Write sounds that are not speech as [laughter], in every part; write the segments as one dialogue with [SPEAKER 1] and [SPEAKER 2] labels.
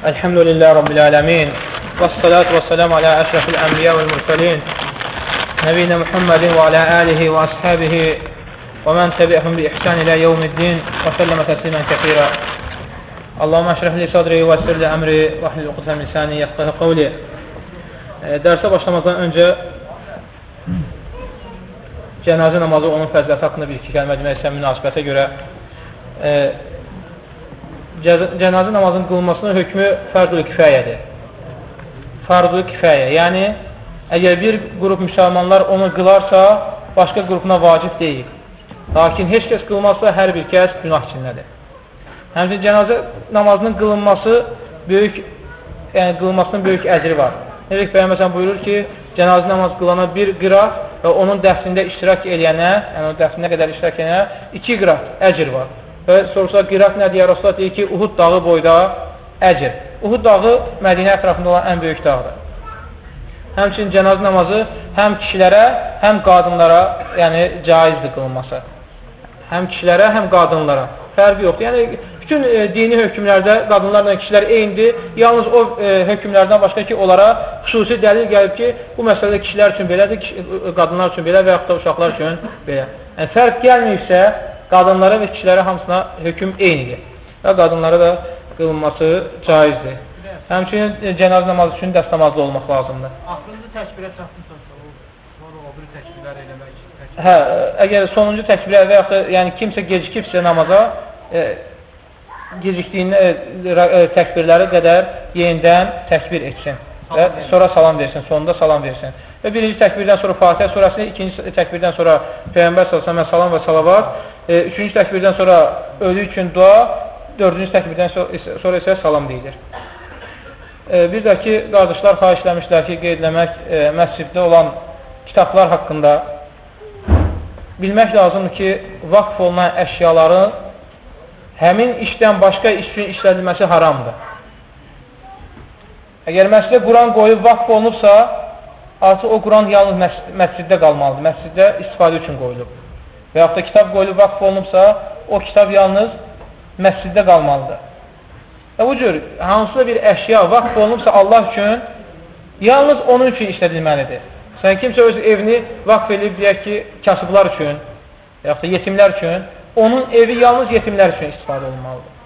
[SPEAKER 1] الحمد لله رب العالمين والصلاة والسلام على أشرف الأنبياء والمرسلين نبينا محمد وعلى آله وأصحابه ومن تبعهم بإحسان إلى يوم الدين وسلم تسليما كثيرا اللهم اشرح لي صدري ويسر لي أمري واحلل عقدة من لساني يفقه قولي Dərsə başlamazdan öncə cənazə namazı onun fəziləti haqqında bir iki kəlmə demək istəyən münasibətə görə e, cənazə namazının qılınmasının hökmü fərqül kifayədir. Fərqül kifayə, yəni əgər bir qrup müsəlmanlar onu qılarsa, başqa qrupuna vacib deyil. Lakin heç kəs qılmazsa, hər bir kəs günah içindədir. Həmçin cənazə namazının qılınması böyük, yəni qılınmasının böyük əcri var. Necə ki, Peyğəmbər buyurur ki, cənazə namaz qılana bir qiraq və onun dəfnində iştirak eləyənə, yəni o dəfnində qədər iştirak eləyənə iki qiraq əcr var. Və soruşsa, qiraq nədir? Ya Rasulullah deyir ki, Uhud dağı boyda əcr. Uhud dağı Mədinə ətrafında olan ən böyük dağdır. Həmçinin cənazə namazı həm kişilərə, həm qadınlara, yəni caizdir qılınması. Həm kişilərə, həm qadınlara. Fərqi yoxdur. Yəni, bütün e, dini hökmlərdə qadınlarla kişilər eynidir. Yalnız o e, hökmlərdən başqa ki, onlara xüsusi dəlil gəlib ki, bu məsələdə kişilər üçün belədir, qadınlar üçün belə və yaxud da uşaqlar üçün belə. Yəni, fərq gəlməyibsə, qadınlara və kişilərə hamısına hökm eynidir. Və qadınlara da qılınması caizdir. Həmçinin e, cənaz namazı üçün dəst namazlı olmaq lazımdır.
[SPEAKER 2] Axırıncı təkbirə çatdınsa, sonra o bir təkbirlər eləmək. Təkbir.
[SPEAKER 1] Hə, əgər sonuncu təkbirə və yaxud da yəni kimsə gecikibsə namaza, e, gecikdiyində e, e, təkbirləri qədər yenidən təkbir etsin və sonra salam versin, sonunda salam versin. Və birinci təkbirdən sonra Fatihə surəsini, ikinci təkbirdən sonra Peyğəmbər sallallahu salam və salavat, e, üçüncü təkbirdən sonra ölü üçün dua, dördüncü təkbirdən sonra isə salam deyilir. E, bir də ki, qardaşlar xahiş eləmişlər ki, qeydləmək e, məsciddə olan kitablar haqqında bilmək lazımdır ki, vaqf olunan əşyaların həmin işdən başqa iş üçün işlədilməsi haramdır. Əgər məscidə Quran qoyub vaqf olunubsa, artıq o Quran yalnız məsciddə qalmalıdır. Məsciddə istifadə üçün qoyulub. Və yaxud da kitab qoyulub vaqf olunubsa, o kitab yalnız məsciddə qalmalıdır. Və bu cür, hansısa bir əşya vaqf olunubsa Allah üçün, yalnız onun üçün işlədilməlidir. Sən kimsə öz evini vaqf edib, deyək ki, kasıblar üçün, və yaxud da yetimlər üçün, onun evi yalnız yetimlər üçün istifadə olunmalıdır.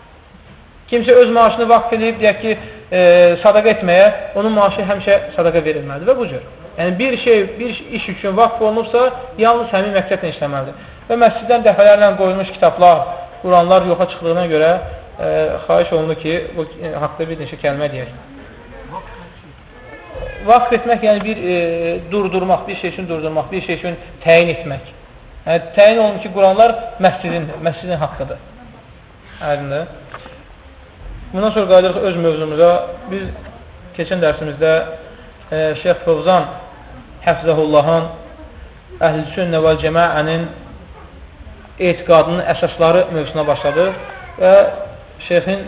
[SPEAKER 1] Kimsə öz maaşını vaqf edib, deyək ki, e, sadaqa etməyə, onun maaşı həmişə sadaqa verilməlidir və bu cür. Yəni, bir şey, bir iş üçün vaqf olunubsa, yalnız həmin məqsədlə işləməlidir. Və məsciddən dəfələrlə qoyulmuş kitablar, Quranlar yoxa çıxdığına görə e, xahiş olundu ki, bu e, haqda bir neçə kəlmə deyək. Vaqf etmək, yəni bir e, durdurmaq, bir şey üçün durdurmaq, bir şey üçün təyin etmək. Yəni, təyin olunur ki, Quranlar məscidindir, məscidin haqqıdır. Aydındır. Bundan sonra qayıdırıq öz mövzumuza. Biz keçən dərsimizdə e, Şeyx Fövzan Həfzəhullahın Əhl-i Sünnə və Cəmaənin etiqadının əsasları mövzusuna başladıq və şeyxin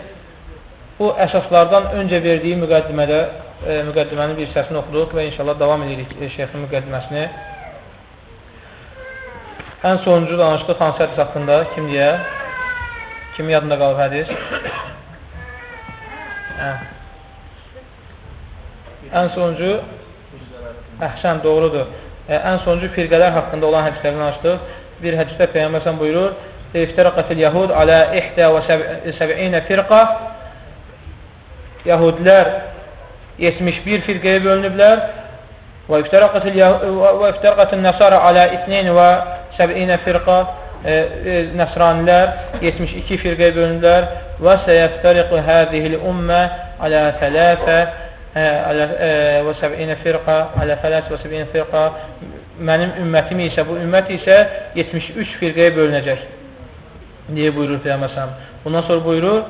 [SPEAKER 1] bu əsaslardan öncə verdiyi müqəddimədə e, müqəddimənin bir hissəsini oxuduq və inşallah davam edirik e, şeyxin müqəddiməsini. Ən sonuncu danışdıq hansı hədis haqqında? Kim deyə? Kimin yadında qalıb hədis? Hə. Ən sonuncu Əhsən, doğrudur. E, ən sonuncu firqələr haqqında olan hədislərdən danışdıq. Bir hədisdə Peyğəmbər buyurur: "İftiraqatil yahud ala 71 firqa" Yahudilər 71 firqəyə bölünüblər. Və iftiraqatil nasara ala 72 firqa e, e, Nəsranilər 72 firqəyə bölünürlər və səyəftəriqu hədihil ümmə alə tələfə və səb'inə firqa alə fələs və səb'inə firqa mənim ümmətim isə, bu ümmət isə 73 firqəyə bölünəcək deyə buyurur Peyğəmbər Bundan sonra buyurur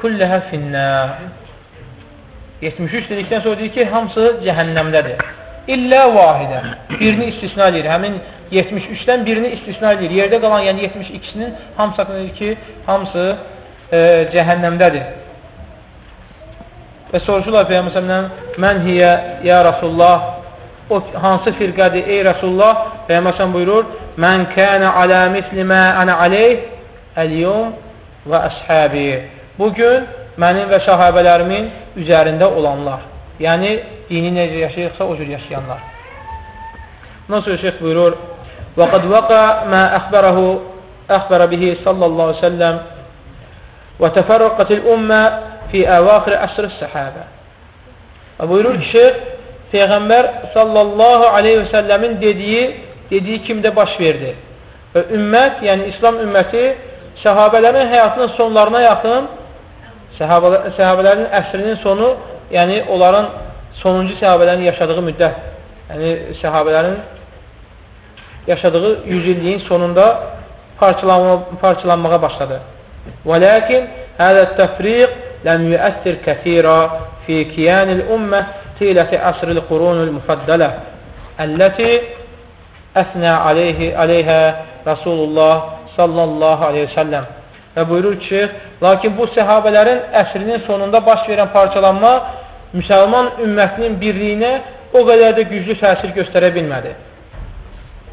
[SPEAKER 1] kulləhə finnə 73 dedikdən sonra deyir ki, hamısı cəhənnəmdədir. İllə vahidə. Birini istisna edir. Həmin 73-dən birini istisna edir. Yerdə qalan, yəni 72-sinin hamısı haqqında ki, hamısı e, cəhənnəmdədir. Və soruşurlar Peyğəmbər mən hiyə ya Rasulullah o hansı firqədir? Ey Rasulullah, Peyğəmbər buyurur: "Mən kana ala misli ma ana alayh al-yawm və əshabi." Bu gün mənim və səhabələrimin üzərində olanlar. Yəni dini necə yaşayırsa o cür yaşayanlar. Nasıl şeyx buyurur: "Və qad vaqa ma akhbarahu akhbara bihi sallallahu əleyhi və səlləm və təfərraqat al-umma fi awakhir əsr as-sahabe." Buyurur ki, şeyx Peyğəmbər sallallahu aleyhi və səlləmin dediyi, dediyi kimdə baş verdi. Və ümmət, yəni İslam ümməti səhabələrin həyatının sonlarına yaxın səhabə, səhabələrin əsrinin sonu, yəni onların sonuncu səhabələrin yaşadığı müddət, yəni səhabələrin yaşadığı yüzilliyin sonunda parçalanma, parçalanmağa başladı. Və lakin hədə təfriq ləm yüəssir kəthira fi kiyanil ümmə tiləti əsril qurunul müfəddələ əlləti əsnə aleyhi, aleyhə Rasulullah sallallahu aleyhi ve səlləm və buyurur ki, lakin bu səhabələrin əsrinin sonunda baş verən parçalanma müsəlman ümmətinin birliyinə o qədər də güclü təsir göstərə bilmədi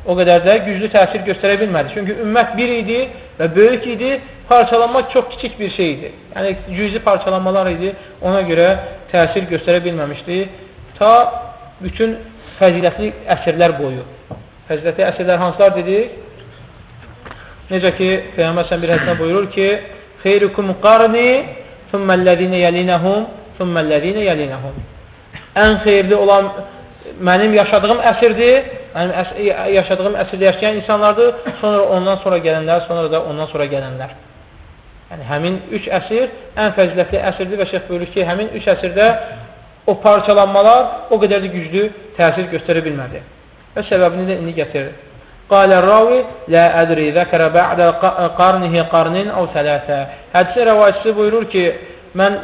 [SPEAKER 1] o qədər də güclü təsir göstərə bilmədi. Çünki ümmət bir idi və böyük idi, parçalanma çox kiçik bir şey idi. Yəni, cüzi parçalanmalar idi, ona görə təsir göstərə bilməmişdi. Ta bütün fəzilətli əsrlər boyu. Fəzilətli əsrlər hansılar dedik? Necə ki, Peyyəmbər sən bir hədisində buyurur ki, Xeyrukum qarni, thumməl-ləzinə yəlinəhum, thumməl-ləzinə yəlinəhum. Ən xeyirli olan mənim yaşadığım əsrdir, mənim əs yaşadığım əsrdə yaşayan insanlardır, sonra ondan sonra gələnlər, sonra da ondan sonra gələnlər. Yəni, həmin üç əsr ən fəzilətli əsrdir və şeyh buyurur ki, həmin üç əsrdə o parçalanmalar o qədər də güclü təsir göstərə bilmədi. Və səbəbini də indi gətirir. Qalə ravi, lə ədri zəkərə bə'də qarnihi qarnin əv sələsə. Hədisə rəvayətçisi buyurur ki, mən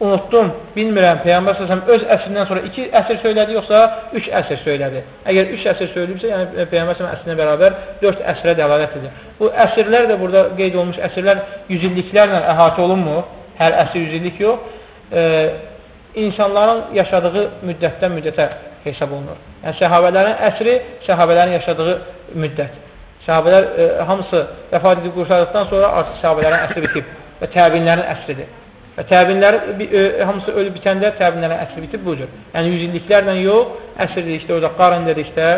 [SPEAKER 1] unutdum, bilmirəm, Peyğəmbər səsəm öz əsrindən sonra iki əsr söylədi, yoxsa üç əsr söylədi. Əgər üç əsr söyləyibsə, yəni Peyğəmbər səsəm əsrinə bərabər dörd əsrə dəlalət edir. Bu əsrlər də burada qeyd olmuş əsrlər yüzilliklərlə əhatə olunmur, hər əsr yüzillik yox, e, insanların yaşadığı müddətdən müddətə hesab olunur. Yəni səhabələrin əsri, səhabələrin yaşadığı müddət. Səhabələr e, hamısı vəfat edib qurtardıqdan sonra artıq səhabələrin əsri bitib və təbinlərin əsridir. Və təbinlər e, hamısı ölüb bitəndə təbinlərin əsri bitib bu cür. Yəni yüzilliklərlə yox, əsr dedikdə orada qarın dedikdə,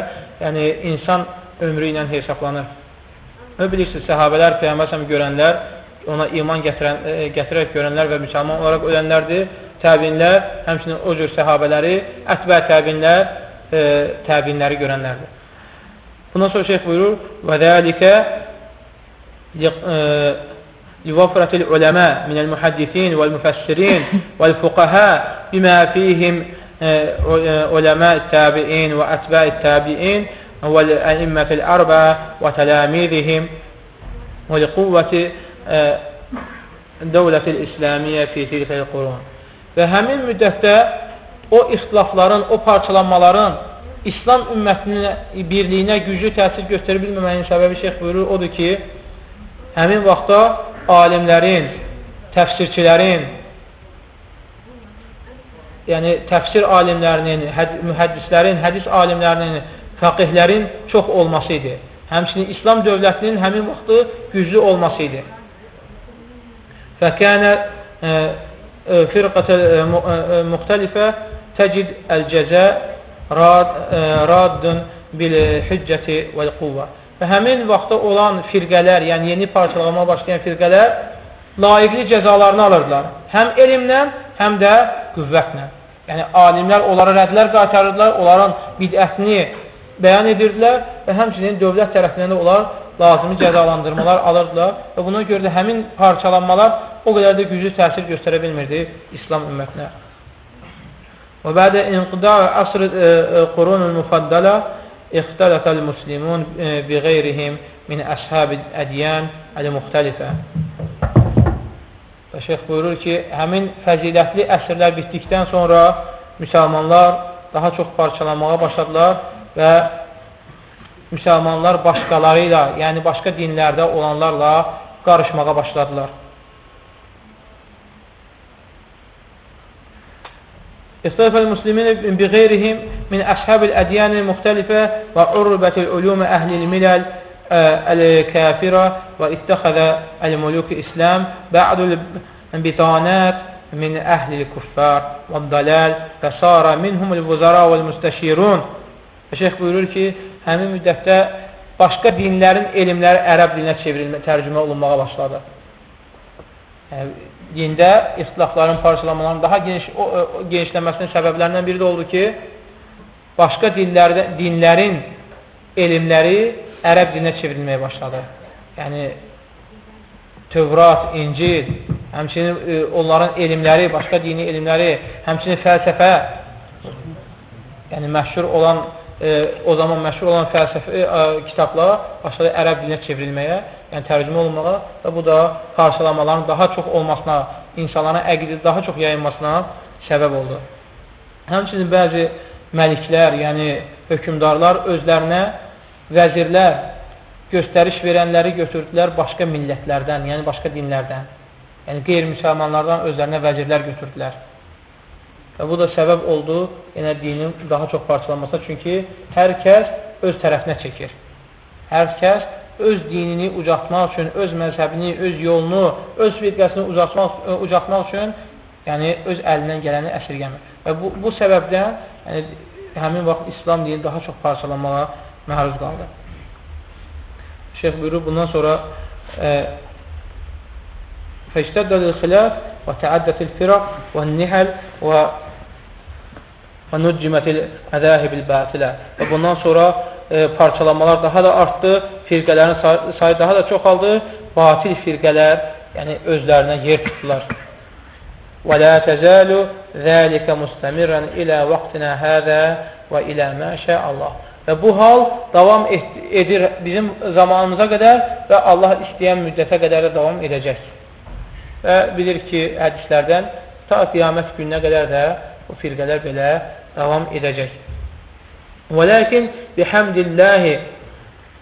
[SPEAKER 1] yəni insan ömrü ilə hesablanır. Və bilirsiniz, səhabələr, Peyğəmbər görənlər, ona iman gətirən, e, gətirərək görənlər və müsəlman olaraq ölənlərdir. Təbinlər, həmçinin o cür səhabələri, ətbə təbinlər, e, təbinləri görənlərdir. Bundan sonra şeyh buyurur, və dəlikə لوفرة العلماء من المحدثين والمفسرين والفقهاء بما فيهم علماء التابعين وأتباع التابعين والأئمة الأربعة وتلاميذهم ولقوة دولة İslamiyyə fi tilkəl qurun. Və həmin müddətdə o ixtilafların, o parçalanmaların İslam ümmətinin birliyinə güclü təsir göstərə bilməməyin səbəbi şeyx buyurur, odur ki, həmin vaxtda alimlərin, təfsirçilərin, yəni təfsir alimlərinin, həd mühəddislərin, hədis alimlərinin, fəqihlərin çox olması idi. Həmçinin İslam dövlətinin həmin vaxtı güclü olması idi. Fəkənə e, e, firqətə e, müxtəlifə təcid əl-cəzə raddun bil-hüccəti vəl-quvvə və həmin vaxtda olan firqələr, yəni yeni parçalanma başlayan firqələr layiqli cəzalarını alırdılar. Həm elmlə, həm də qüvvətlə. Yəni, alimlər onlara rədlər qaytarırdılar, onların bidətini bəyan edirdilər və həmçinin dövlət tərəfindən də onlar lazımi cəzalandırmalar alırdılar və buna görə də həmin parçalanmalar o qədər də güclü təsir göstərə bilmirdi İslam ümmətinə. Və bədə inqida əsr qurunul müfaddələ اختلف المسلمون بغيرهم min əshab-ı ədyan əl-müxtəlifə. Və şeyx buyurur ki, həmin fəzilətli əsrlər bitdikdən sonra müsəlmanlar daha çox parçalanmağa başladılar və müsəlmanlar başqaları ilə, yəni başqa dinlərdə olanlarla qarışmağa başladılar. اختلف المسلمين بغيرهم من أصحاب الأديان المختلفة وعربت العلوم أهل الملل الكافرة واتخذ الملوك الإسلام بعض البطانات min əhli kuffar və dalal və sara minhumul vuzara vəl müstəşirun. Şeyx buyurur ki, həmin müddətdə başqa dinlərin elmləri ərəb dilinə çevrilmə, tərcümə olunmağa başladı. Yəni, dində istilafların, parçalanmaların daha geniş, o, o, genişlənməsinin səbəblərindən biri də oldu ki, başqa dillərdə, dinlərin elmləri ərəb dilinə çevrilməyə başladı. Yəni, Tövrat, İncil, həmçinin e, onların elmləri, başqa dini elmləri, həmçinin fəlsəfə, yəni məşhur olan, e, o zaman məşhur olan fəlsəfə e, kitablar başladı ərəb dilinə çevrilməyə, yəni tərcümə olunmağa və bu da parçalamaların daha çox olmasına, insanların əqidə daha çox yayılmasına səbəb oldu. Həmçinin bəzi məliklər, yəni hökumdarlar özlərinə vəzirlər, göstəriş verənləri götürdülər başqa millətlərdən, yəni başqa dinlərdən. Yəni qeyri-müsəlmanlardan özlərinə vəzirlər götürdülər. Və bu da səbəb oldu yəni dinin daha çox parçalanmasına. Çünki hər kəs öz tərəfinə çəkir. Hər kəs öz dinini ucatmaq üçün, öz məzhəbini, öz yolunu, öz firqəsini ucatmaq, ucatmaq üçün yəni öz əlindən gələni əsirgəmir. Və bu, bu səbəbdən yəni, həmin vaxt İslam dini daha çox parçalanmağa məruz qaldı. Şeyx buyurur, bundan sonra فاشتد الخلاف وتعدت الفرق والنحل و وَنُجِّمَتِ الْمَذَاهِبِ الْبَاطِلَةِ Və bundan sonra e, parçalanmalar daha da artdı, firqələrin sayı daha da çoxaldı, batil firqələr yəni özlərinə yer tutdular. وَلَا تَزَالُ ذَٰلِكَ مُسْتَمِرًا إِلَى وَقْتِنَا هَذَا وَإِلَى مَا شَاءَ اللّٰهِ Və bu hal davam edir bizim zamanımıza qədər və Allah istəyən müddətə qədər də davam edəcək. Və bilir ki, hədislərdən ta qiyamət gününə qədər də bu firqələr belə davam edəcək. وَلَكِنْ بِحَمْدِ اللّٰهِ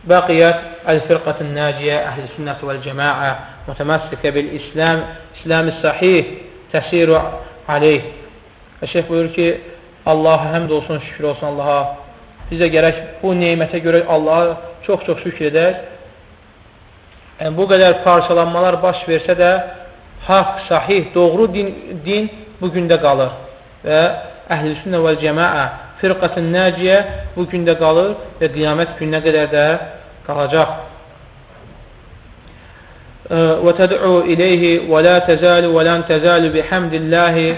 [SPEAKER 1] بقيت الفرقة الناجية أهل السنة والجماعة متمسكة بالإسلام İslam sahih təsir aleyh. Şeyh buyurur ki, Allaha həmd olsun, şükür olsun Allaha. Biz də gərək bu neymətə görə Allaha çox-çox şükür edək. Yəni, bu qədər parçalanmalar baş versə də, haqq, sahih, doğru din, din bu gündə qalır. Və əhl-i sünnə vəl cəmaə firqətin nəciyə bu gündə qalır və qiyamət gününə qədər də qalacaq. وتدعو إليه ولا تزال ولن تزال بحمد الله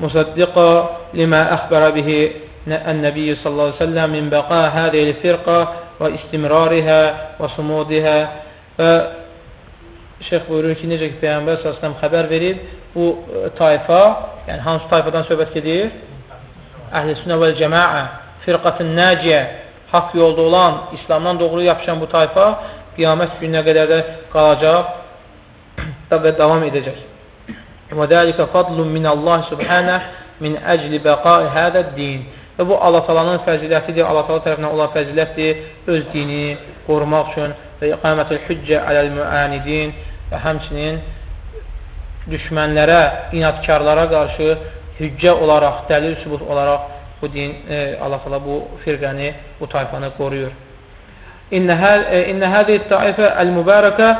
[SPEAKER 1] مصدقا لما أخبر به النبي صلى الله عليه وسلم من بقاء هذه الفرقة واستمرارها وصمودها və şeyx buyurur ki, necə ki, Peyyambər səsləm xəbər verib, bu tayfa, yəni hansı tayfadan söhbət gedir? Əhl-i sünnə vəl cəmaə, firqatın nəciyə, haqq yolda olan, İslamdan doğru yapışan bu tayfa qiyamət gününə qədər də qalacaq [clears throat] və davam edəcək. Və dəlikə fadlun minəllah subhanə min əcli bəqai hədə din. Və bu Allah talanın fəzilətidir, Allah tala tərəfindən olan fəzilətdir, öz dinini qorumaq üçün və iqamətül hüccə aləl-müənidin və həmçinin düşmənlərə, inatkarlara qarşı hüccə olaraq, dəlil sübut olaraq bu din, e, Allah tala bu firqəni, bu tayfanı qoruyur. İnnə hədihi taifə əl-mübərəkə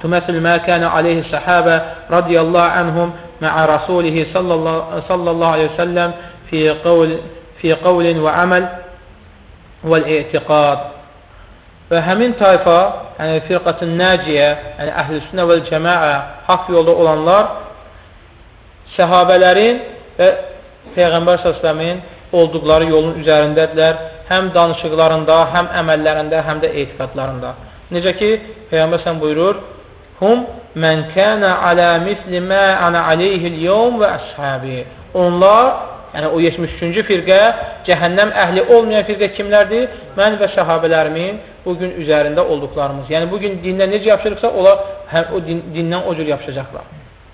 [SPEAKER 1] تمثل ما كان عليه الصحابة رضي الله عنهم مع رسوله صلى الله, صلى الله عليه وسلم في قول fi qavlin və əməl vəl-i'tiqad. Və həmin tayfa, yəni firqatın nəciyə, yəni əhl-i vəl cəmaə, haqq yolda olanlar səhabələrin və Peyğəmbər s.ə.v-in olduqları yolun üzərindədirlər, həm danışıqlarında, həm əməllərində, həm də etiqadlarında. Necə ki, Peyğəmbər s.ə.v buyurur, Hum mən kənə alə misli mə ana aleyhil yevm və əshabi. Onlar Yəni o 73-cü firqə cəhənnəm əhli olmayan firqə kimlərdir? Mən və şəhabələrimin bugün üzərində olduqlarımız. Yəni bugün dindən necə yapışırıqsa, onlar həm o din, dindən o cür yapışacaqlar.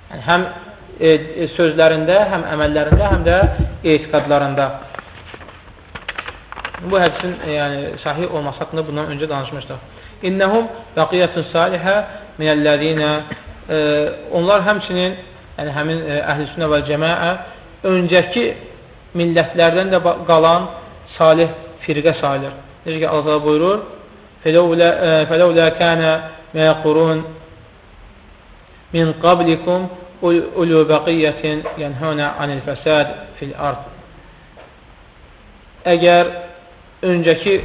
[SPEAKER 1] Yəni həm e, e, sözlərində, həm əməllərində, həm də etiqadlarında. Bu hədisin e, yəni sahih olması haqqında bundan öncə danışmışdıq. İnnəhum bəqiyyətun salihə minəlləzinə e, onlar həmçinin yəni həmin e, əhl-i və cəmaə öncəki millətlərdən də qalan salih firqə sayılır. Necə ki, Allah buyurur, فَلَوْلَا كَانَ مَا يَقُرُونَ مِنْ قَبْلِكُمْ ulu baqiyyətin yənhuna anil fəsad fil ard. Əgər öncəki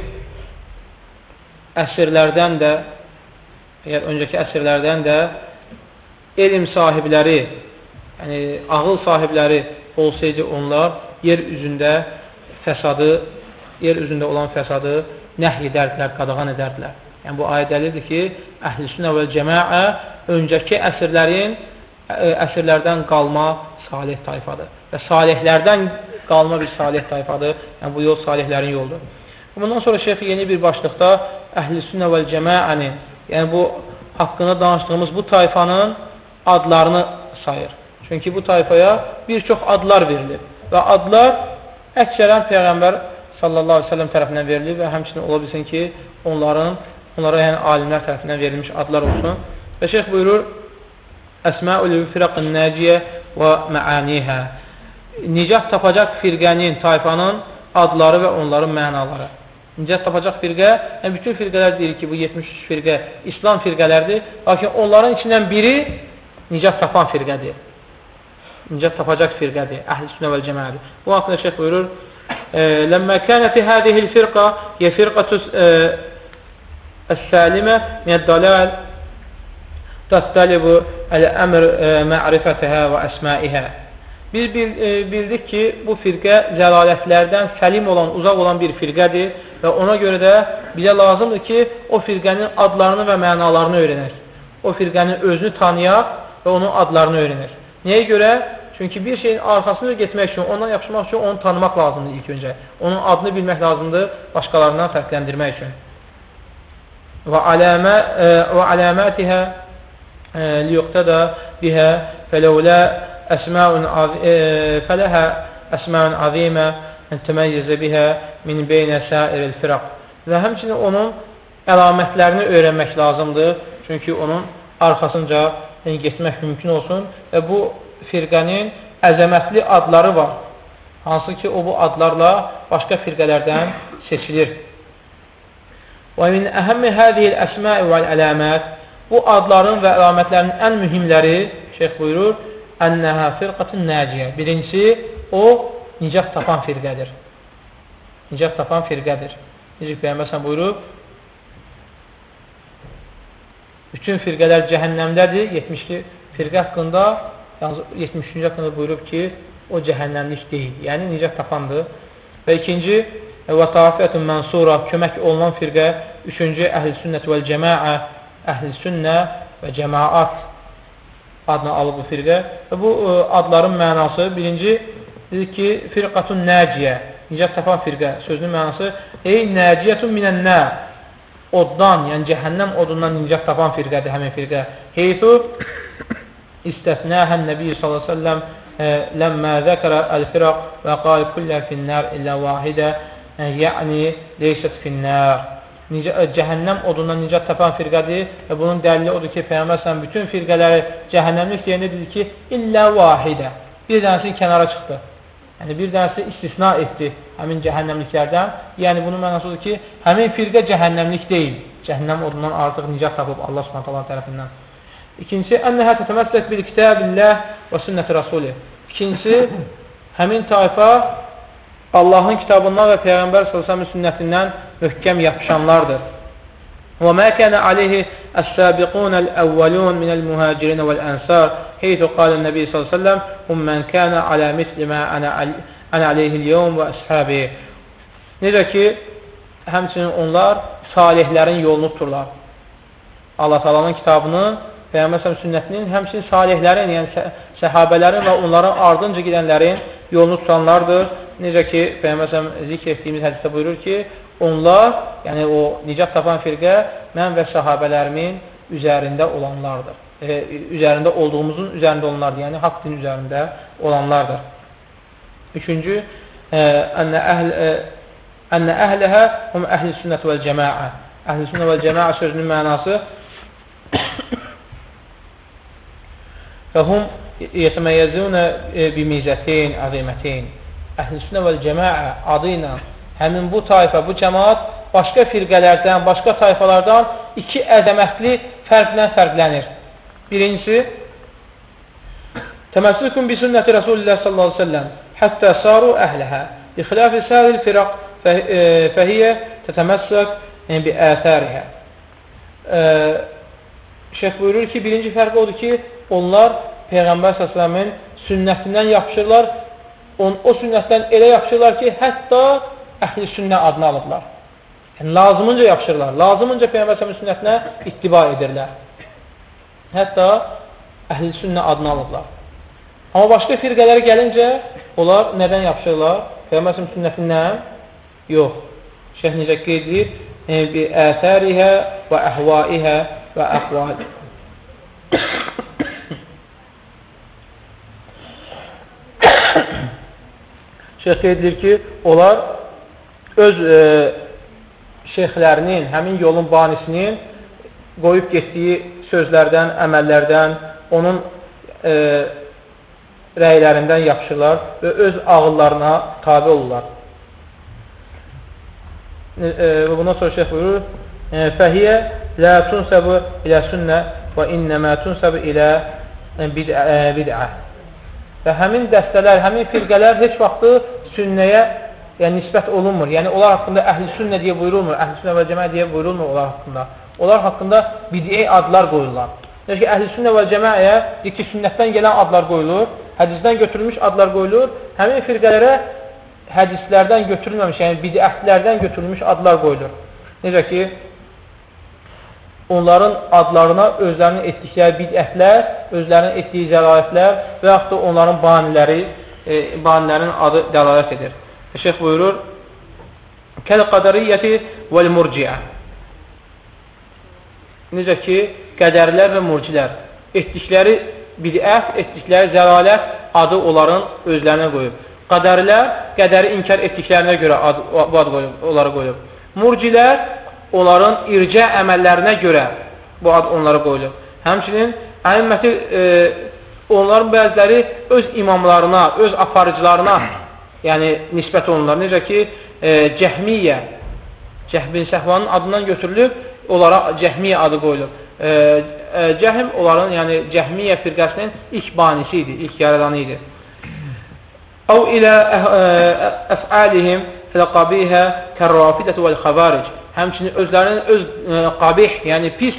[SPEAKER 1] əsrlərdən də əgər öncəki əsrlərdən də elm sahibləri, yəni ağıl sahibləri olsaydı onlar yer üzündə fəsadı, yer üzündə olan fəsadı nəhy edərdilər, qadağan edərdilər. Yəni, bu ayə dəlildir ki, əhl-i və cəmaə öncəki əsrlərin, əsrlərdən qalma salih tayfadır. Və salihlərdən qalma bir salih tayfadır. Yəni, bu yol salihlərin yoldur. Bundan sonra şeyx yeni bir başlıqda əhl-i və cəmaənin, yəni bu haqqında danışdığımız bu tayfanın adlarını sayır. Çünki bu tayfaya bir çox adlar verilir. Və adlar əksərən Peyğəmbər sallallahu aleyhi ve sellem tərəfindən verilir və həmçinin ola bilsin ki, onların, onlara yəni alimlər tərəfindən verilmiş adlar olsun. Və şeyx buyurur, Əsmə'ül firaqın nəciyə və məanihə Nicat tapacaq firqənin, tayfanın adları və onların mənaları. Nicat tapacaq firqə, yəni bütün firqələr deyir ki, bu 73 firqə İslam firqələrdir. Lakin onların içindən biri nicat tapan firqədir. Nicat tapacaq firqədir, əhl-i sünnə və cəməlidir. Bu haqqında şeyh buyurur, Ləmmə kənəti hədihil firqa yə firqatü əs-səlimə minəd-daləl təstəlibu əl-əmr mə'rifətəhə və əsməyihə. Biz bildik ki, bu firqə zəlalətlərdən səlim olan, uzaq olan bir firqədir və ona görə də bizə lazımdır ki, o firqənin adlarını və mənalarını öyrənək. O firqənin özünü tanıyaq və onun adlarını öyrənək. Nəyə görə? Çünki bir şeyin arxasını getmək üçün, ondan yapışmaq üçün onu tanımaq lazımdır ilk öncə. Onun adını bilmək lazımdır başqalarından fərqləndirmək üçün. Və aləmə e, və aləmətihə e, liyuqtada bihə fələulə əsməun e, fələhə əsməun azimə təməyyizə bihə min beynə səiril firaq. Və həmçinin onun əlamətlərini öyrənmək lazımdır. Çünki onun arxasınca yəni, getmək mümkün olsun və bu firqənin əzəmətli adları var. Hansı ki, o bu adlarla başqa firqələrdən seçilir. Və min əhəmmi hədiyil əsməi vəl ələmət bu adların və əlamətlərin ən mühimləri, şeyx buyurur, ənəhə firqatın nəciyə. Birincisi, o nicat tapan firqədir. Nicat tapan firqədir. Necə Peyyəməsən buyurub, bütün firqələr cəhənnəmdədir, 72 firqə haqqında Yalnız 73-cü haqqında buyurub ki, o cəhənnəmlik deyil. Yəni, nicət tapandır. Və ikinci, və tafiyyətun mənsura, kömək olunan firqə. Üçüncü, əhl-i sünnət vəl cəmaə, əhl-i sünnə və cəmaat adını alıb bu firqə. Və bu ə, e, adların mənası, birinci, dedik ki, firqatun nəciyə, nicat tapan firqə sözünün mənası ey nəciyyətun minən nə oddan, yəni cəhənnəm odundan nicat tapan firqədir həmin firqə. Heytu [coughs] istəsnəhən Nəbi sallallahu əleyhi və səlləm e, ləmmə zəkərə əl-firaq və qal kullə finnər illə vahidə e, yəni leysət finnər e, cəhənnəm odundan nicat tapan firqədir və bunun dəlili odur ki, Peyğəmbər bütün firqələri cəhənnəmlik deyəndir ki, illə vahidə bir dənəsini kənara çıxdı yəni bir dənəsi istisna etdi həmin cəhənnəmliklərdən yəni bunun mənası odur ki, həmin firqə cəhənnəmlik deyil cəhənnəm odundan artıq nicat tapıb Allah subhanət tərəfindən İkincisi, ənəhə tətəməssək bil kitabilləh və sünnəti rasulü. İkincisi, [laughs] həmin tayfa Allahın kitabından və Peyğəmbər s.ə.v sünnətindən möhkəm yapışanlardır. Və mə kənə aleyhi əs-səbiqun əl-əvvəlun minəl-mühəcirin vəl-ənsar heythu qalə nəbi s.ə.v hum mən kənə alə misli mə ənə aleyhil-yevm və əshabi. Necə ki, həmçinin onlar salihlərin yolunu tuturlar. Allah talanın kitabını Peyğəmbər sünnətinin həmçinin salihlərin, yəni səhabələrin və onların ardınca gedənlərin yolunu tutanlardır. Necə ki, Peyğəmbər zikr etdiyimiz hədisdə buyurur ki, onlar, yəni o nicat tapan firqə mən və səhabələrimin üzərində olanlardır. E, üzərində olduğumuzun üzərində olanlardır, yəni haqq din üzərində olanlardır. Üçüncü, ənə əhl ənə əhləhə hum əhl-i sünnət vəl cəmaə. Əhl-i sünnət vəl cəmaə sözünün mənası [coughs] Fəhum yətəməyyəzunə bimizətin, əzimətin. Əhl-i sünnə vəl cəmaə adı ilə həmin bu tayfa, bu cəmaat başqa firqələrdən, başqa tayfalardan iki əzəmətli fərqlə fərqlənir. Birincisi, Təməssükün bi sünnəti Rasulullah sallallahu aleyhi ve sellem həttə saru əhləha. İxilafi səril firaq fəhiyyə tətəməssük bi əsərihə. Şeyh buyurur ki, birinci fərq odur ki, onlar Peyğəmbər s.ə.v-in sünnətindən yapışırlar, on, o sünnətdən elə yapışırlar ki, hətta əhli sünnə adını alıblar. Yəni, lazımınca yapışırlar, lazımınca Peyğəmbər s.ə.v-in sünnətinə ittiba edirlər. Hətta əhl-i sünnə adını alıblar. Amma başqa firqələrə gəlincə, onlar nədən yapışırlar? Peyğəmbər sünnətindən? Yox. Şeyh necə qeyd edir? Bi əsərihə və əhvaihə və əxval. [coughs] Şeyh qeyd edir ki, onlar öz e, şeyxlərinin, həmin yolun banisinin qoyub getdiyi sözlərdən, əməllərdən, onun e, rəylərindən yapışırlar və öz ağıllarına tabi olurlar. E, və bundan sonra şeyh buyurur, e, Fəhiyyə lə tunsəbu ilə sünnə və innəmə tunsəbu ilə bid'ə. Və həmin dəstələr, həmin firqələr heç vaxtı sünnəyə yəni, nisbət olunmur. Yəni, onlar haqqında əhl-i sünnə deyə buyurulmur, əhl-i sünnə və cəmə deyə buyurulmur onlar haqqında. Onlar haqqında bid'i adlar qoyurlar. Necə ki, əhl-i sünnə və cəməyə ki, sünnətdən gələn adlar qoyulur, hədisdən götürülmüş adlar qoyulur, həmin firqələrə hədislərdən götürülməmiş, yəni bidətlərdən götürülmüş adlar qoyulur. Necə ki, onların adlarına özlərinin etdikləri bidətlər, özlərinin etdiyi zəlalətlər və yaxud da onların baniləri, e, banilərin adı dəlalət edir. Şeyx buyurur, Kəl-qədəriyyəti vəl-murciə Necə ki, qədərlər və murcilər etdikləri bidət, etdikləri zəlalət adı onların özlərinə qoyub. Qədərlər qədəri inkar etdiklərinə görə ad, bu ad qoyub, onları qoyub. Murcilər onların ircə əməllərinə görə bu ad onlara qoyulub. Həmçinin əhimməti e, onların bəziləri öz imamlarına, öz aparıcılarına yəni nisbət olunurlar. Necə ki, e, Cəhmiyyə, Cəhbin Səhvanın adından götürülüb, onlara Cəhmiyyə adı qoyulub. E, e, Cəhim onların, yəni Cəhmiyyə firqəsinin ilk banisi idi, ilk yaradanı idi. Əv ilə əfəlihim fələqabihə kərrafidətü vəl-xəvaric həmçinin özlərinin öz e, qabih, yəni pis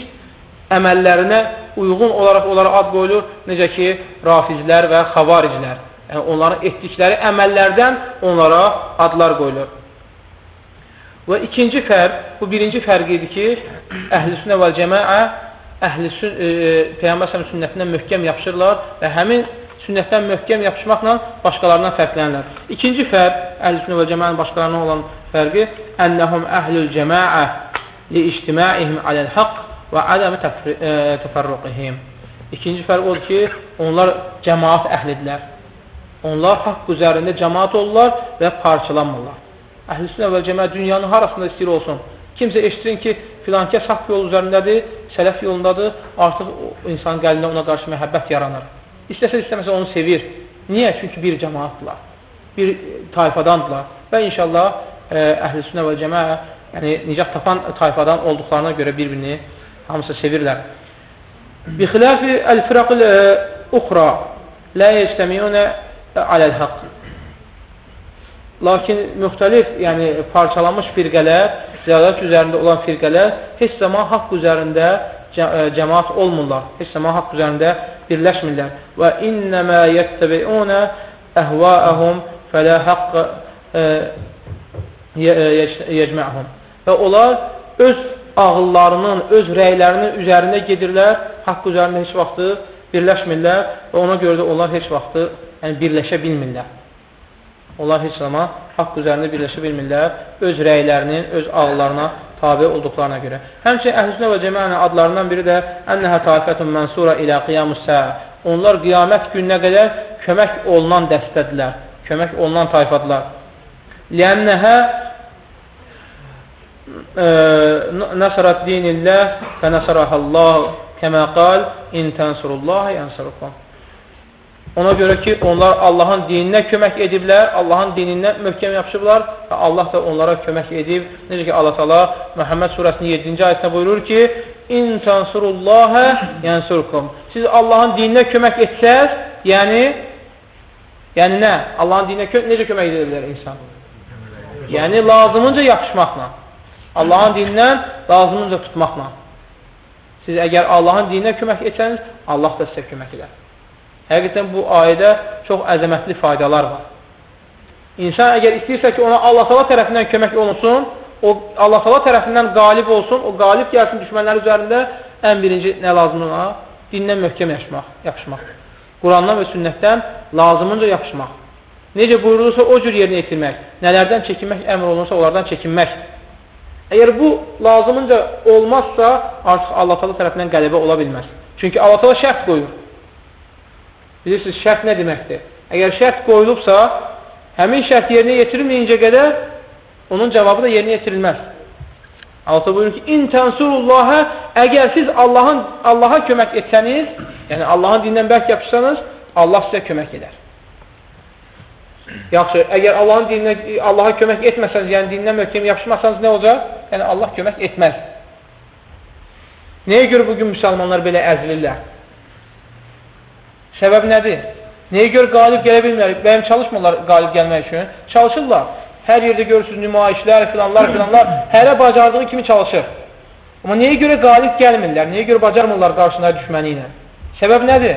[SPEAKER 1] əməllərinə uyğun olaraq onlara ad qoyulur, necə ki, rafizlər və xavariclər. Yəni, onların etdikləri əməllərdən onlara adlar qoyulur. Və ikinci fərq, bu birinci fərq idi ki, əhl-i sünnə və cəməə əhl-i sün, e, Peyyambər sünnətindən möhkəm yapışırlar və həmin sünnətdən möhkəm yapışmaqla başqalarından fərqlənirlər. İkinci fərq, əhl-i sünnə və cəməənin başqalarından olan fərqi ənəhum əhlül cəmaə li ictimaihim aləl haqq və ədəmi təfərruqihim. İkinci fərq odur ki, onlar cəmaat əhlidirlər. Onlar haqq üzərində cəmaat olurlar və parçalanmırlar. Əhl-i və cəmaət dünyanın harasında istəyir olsun. Kimsə eşitsin ki, filankəs haqq yol üzərindədir, sələf yolundadır, artıq insan qəlbində ona qarşı məhəbbət yaranır. İstəsə istəməsə onu sevir. Niyə? Çünki bir cəmaatdırlar, bir tayfadandırlar və inşallah əhl-i sünnə və cəmə yəni nicat tapan tayfadan olduqlarına görə bir-birini hamısı sevirlər. Bi xilafi əl-firaqil uxra la yectəmiyunə aləl-haqq. Lakin müxtəlif, yəni parçalanmış firqələr, ziyarət üzərində olan firqələr heç zaman haqq üzərində cəmaat olmurlar. Heç zaman haqq üzərində birləşmirlər. Və innəmə yəttəbi'unə əhvaəhum fələ haqq yecməhum. Və onlar öz ağıllarının, öz rəylərinin üzərində gedirlər, haqq üzərində heç vaxtı birləşmirlər və ona görə də onlar heç vaxtı yəni, birləşə bilmirlər. Onlar heç zaman haqq üzərində birləşə bilmirlər, öz rəylərinin, öz ağıllarına tabi olduqlarına görə. Həmçin, əhlüsünə və cəmənin adlarından biri də Ənəhə taifətun mənsura ilə qiyamus səə. Onlar qiyamət gününə qədər kömək olunan dəstədirlər, kömək olunan tayfadlar. Lənnəhə nəsərət dinilləh və nəsərəhəllah kəmə qal in tənsurullaha yansurukum. Ona görə ki, onlar Allahın dininə kömək ediblər, Allahın dinindən möhkəm yapışıblar və Allah da onlara kömək edib. Necə ki, Allah Teala Məhəmməd surəsinin 7-ci ayətində buyurur ki, İn tənsurullaha yansurkum. Siz Allahın dininə kömək etsəz, yəni yəni nə? Allahın dininə kö necə kömək edə bilər insan? Yəni lazımınca yapışmaqla. Allahın dinindən lazımınca tutmaqla. Siz əgər Allahın dininə kömək etsəniz, Allah da sizə kömək edər. Həqiqətən bu ayədə çox əzəmətli faydalar var. İnsan əgər istəyirsə ki, ona Allah təala tərəfindən kömək olunsun, o Allah təala tərəfindən qalib olsun, o qalib gəlsin düşmənlər üzərində ən birinci nə lazımdır ona? Dindən möhkəm yaşmaq, yapışmaq. Qurandan və sünnətdən lazımınca yapışmaq. Necə buyurulursa o cür yerinə yetirmək. Nələrdən çəkinmək əmr olunursa onlardan çəkinmək. Əgər bu lazımınca olmazsa, artıq Allah təala tərəfindən qələbə ola bilməz. Çünki Allah təala şərt qoyur. Bilirsiniz, şərt nə deməkdir? Əgər şərt qoyulubsa, həmin şərt yerinə yetirilməyincə qədər onun cavabı da yerinə yetirilməz. Allah buyurur ki, İn tənsurullahə, əgər siz Allahın Allaha kömək etsəniz, yəni Allahın dinindən bərk yapışsanız, Allah sizə kömək edər. Yaxşı, əgər Allahın dininə Allaha kömək etməsəniz, yəni dinindən möhkəm yapışmasanız nə olacaq? Yəni Allah kömək etməz. Nəyə görə bugün müsəlmanlar belə əzilirlər? Səbəb nədir? Nəyə görə qalib gələ bilmirlər? Bəyəm çalışmırlar qalib gəlmək üçün? Çalışırlar. Hər yerdə görürsünüz nümayişlər, filanlar, filanlar. Hərə bacardığı kimi çalışır. Amma nəyə görə qalib gəlmirlər? Nəyə görə bacarmırlar qarşısında düşməni ilə? Səbəb nədir?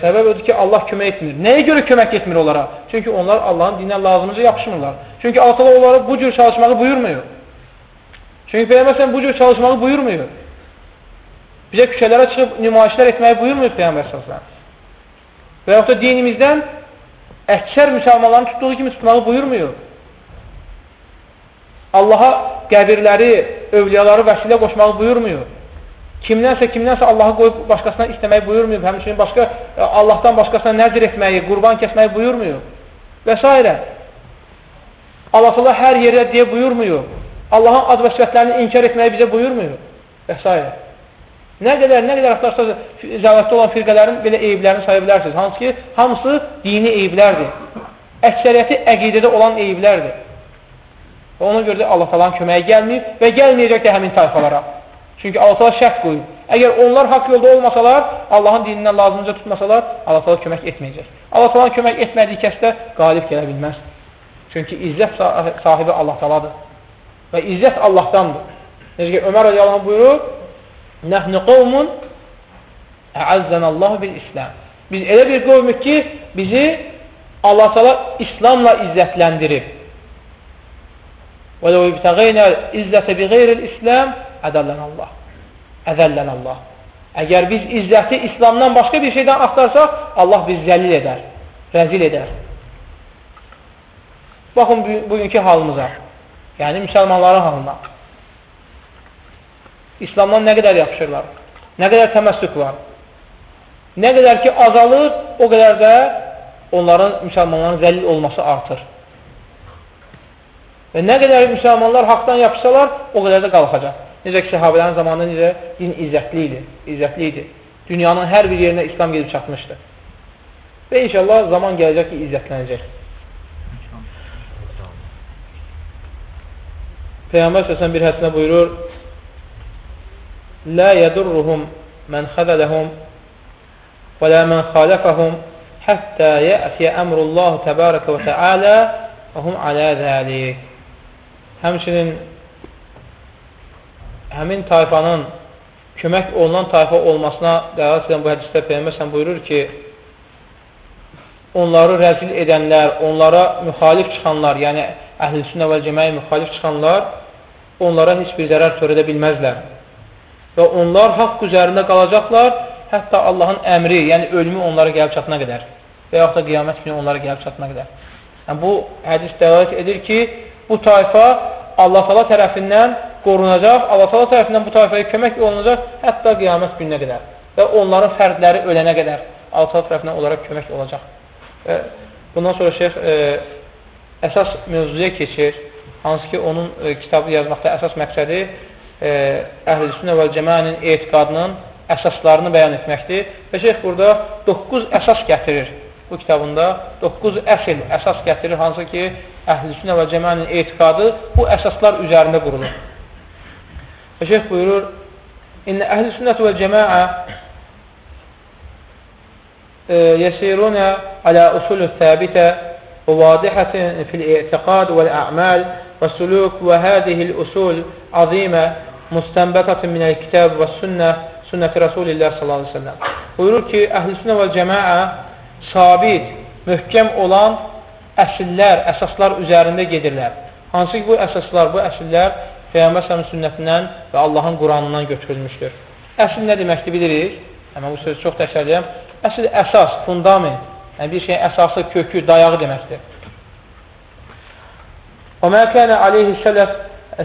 [SPEAKER 1] Səbəb odur ki, Allah kömək etmir. Nəyə görə kömək etmir onlara? Çünki onlar Allahın dininə lazımınca yapışmırlar. Çünki Allah onlara bu cür çalışmağı buyurmuyor. Çünki Peyğəmbər bu cür çalışmağı buyurmuyor. Bizə küçələrə çıxıb nümayişlər etməyi buyurmuyor Peyğəmbər s.ə.v. Və yaxud da dinimizdən əksər müsəlmanların tutduğu kimi tutmağı buyurmuyor. Allaha qəbirləri, övliyaları vəsilə qoşmağı buyurmuyor. Kimdənsə, kimdənsə Allahı qoyub başqasına istəməyi buyurmuyor. Həmçinin başqa, e, Allahdan başqasına nəzir etməyi, qurban kəsməyi buyurmuyor. Və s. Allah hər yerdə deyə buyurmuyor. Allahın ad və sifətlərini inkar etməyi bizə buyurmuyor. Və s. Nə qədər, nə qədər axtarsa zəvətdə olan firqələrin belə eyiblərini saya bilərsiniz. Hansı ki, hamısı dini eyiblərdir. Əksəriyyəti əqidədə olan eyiblərdir. Və ona görə də Allah talanın köməyi gəlməyib və gəlməyəcək də həmin tayfalara. Çünki Allah tala şərt qoyub. Əgər onlar haqq yolda olmasalar, Allahın dinindən lazımca tutmasalar, Allah tala kömək etməyəcək. Allah talanın kömək etmədiyi kəsdə qalib gələ bilməz. Çünki izzət sahibi Allah taladır. Və izzət Allahdandır. Necə ki, Ömər radiyallahu buyurur, Nəhnu qovmun əəzzənəllahu bil İslam. Biz elə bir qovmuk ki, bizi Allah təala İslamla izzətləndirib. Və ləv ibtəğeynə izzətə bi qeyril İslam ədəllənəllah. Ədəllənəllah. Əgər biz izzəti İslamdan başqa bir şeydən axtarsaq, Allah biz zəlil edər, rəzil edər. Baxın bugünkü halımıza, yəni müsəlmanların halına. İslamdan nə qədər yapışırlar, nə qədər təməssük var. Nə qədər ki azalır, o qədər də onların, müsəlmanların zəlil olması artır. Və nə qədər müsəlmanlar haqdan yapışsalar, o qədər də qalxacaq. Necə ki, səhabələrin zamanında necə din izzətli idi, izzətli idi. Dünyanın hər bir yerinə İslam gedib çatmışdı. Və inşallah zaman gələcək ki, izzətlənəcək. Peyğəmbər səsən bir hədsinə buyurur, لا يضرهم من خذلهم ولا من خالفهم حتى يأتي أمر الله تبارك və teala və hum alə zəlik. Həmçinin həmin tayfanın kömək olunan tayfa olmasına dəlat edən bu hədisdə Peyyəməsən buyurur ki, onları rəzil edənlər, onlara müxalif çıxanlar, yəni əhl-i sünnə və cəməyə müxalif çıxanlar onlara heç bir zərər törədə bilməzlər və onlar haqq üzərində qalacaqlar, hətta Allahın əmri, yəni ölümü onlara gəlib çatına qədər və yaxud da qiyamət günü onlara gəlib çatına qədər. Yəni, bu hədis dəlalət edir ki, bu tayfa Allah tala tərəfindən qorunacaq, Allah tala tərəfindən bu tayfaya kömək olunacaq hətta qiyamət gününə qədər və onların fərdləri ölənə qədər Allah tala tərəfindən onlara kömək olacaq. Və bundan sonra şeyx e, əsas mövzuya keçir, hansı ki, onun e, kitabı yazmaqda əsas məqsədi əhl-i sünnə və cəmənin etiqadının əsaslarını bəyan etməkdir. Və şeyx burada 9 əsas gətirir bu kitabında. 9 əsl əsas gətirir, hansı ki, əhl-i sünnə və cəmənin etiqadı bu əsaslar üzərində qurulur. Və şeyx buyurur, İnnə əhl-i sünnət və cəməə يسيرون على أصول ثابتة وواضحة في الاعتقاد والأعمال والسلوك وهذه الأصول عظيمة مستنبطة من الكتاب والسنة sünnəti Rasulillah sallallahu aleyhi ve sellem. Buyurur ki, əhl-i sünnə və cəmaə sabit, möhkəm olan əsillər, əsaslar üzərində gedirlər. Hansı ki, bu əsaslar, bu əsillər Peyyambər səhəmin sünnətindən və Allahın Quranından götürülmüşdür. Əsil nə deməkdir bilirik? Həmən bu sözü çox təşərləyəm. Əsil əsas, fundament, yəni bir şeyin əsası, kökü, dayağı deməkdir. وما كان عليه السلف